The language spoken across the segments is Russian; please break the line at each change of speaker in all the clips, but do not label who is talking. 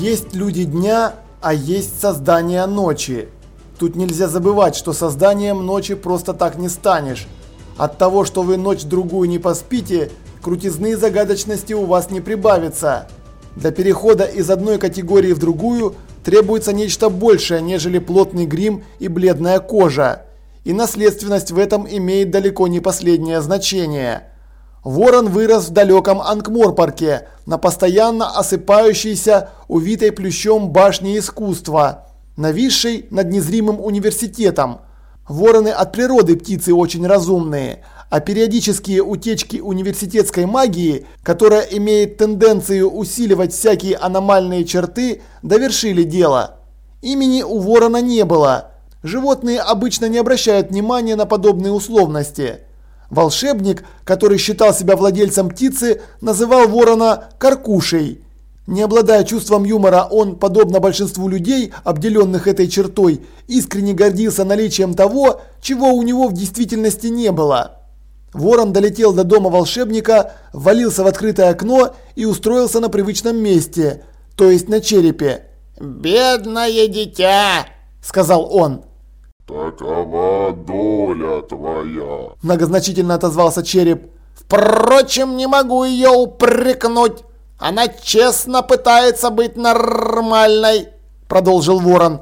Есть люди дня, а есть создание ночи. Тут нельзя забывать, что созданием ночи просто так не станешь. От того, что вы ночь-другую не поспите, крутизны и загадочности у вас не прибавится. Для перехода из одной категории в другую требуется нечто большее, нежели плотный грим и бледная кожа. И наследственность в этом имеет далеко не последнее значение. Ворон вырос в далеком Анкморпарке, на постоянно осыпающейся, увитой плющом башне искусства, нависшей над незримым университетом. Вороны от природы птицы очень разумные, а периодические утечки университетской магии, которая имеет тенденцию усиливать всякие аномальные черты, довершили дело. Имени у ворона не было. Животные обычно не обращают внимания на подобные условности. Волшебник, который считал себя владельцем птицы, называл ворона «каркушей». Не обладая чувством юмора, он, подобно большинству людей, обделенных этой чертой, искренне гордился наличием того, чего у него в действительности не было. Ворон долетел до дома волшебника, ввалился в открытое окно и устроился на привычном месте, то есть на черепе.
«Бедное дитя!» – сказал он.
«Такова доля твоя», –
многозначительно отозвался череп.
«Впрочем, не могу ее упрекнуть. Она честно пытается быть нормальной», – продолжил ворон.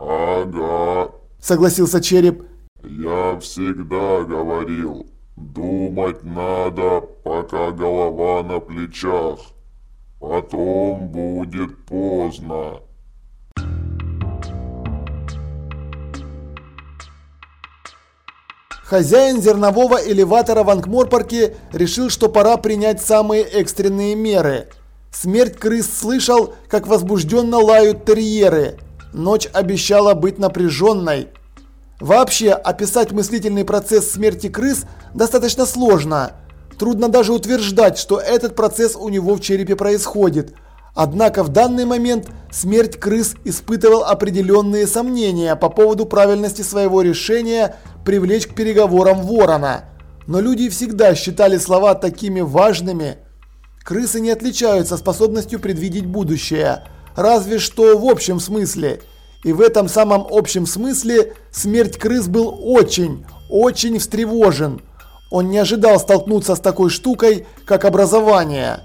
«Ага», –
согласился череп.
«Я всегда говорил, думать надо, пока голова на плечах. Потом будет поздно».
Хозяин зернового элеватора в Анкморпарке решил, что пора принять самые экстренные меры. Смерть крыс слышал, как возбужденно лают терьеры. Ночь обещала быть напряженной. Вообще, описать мыслительный процесс смерти крыс достаточно сложно. Трудно даже утверждать, что этот процесс у него в черепе происходит. Однако в данный момент смерть крыс испытывал определенные сомнения по поводу правильности своего решения привлечь к переговорам ворона. Но люди всегда считали слова такими важными. Крысы не отличаются способностью предвидеть будущее, разве что в общем смысле. И в этом самом общем смысле смерть крыс был очень, очень встревожен. Он не ожидал столкнуться с такой штукой, как образование.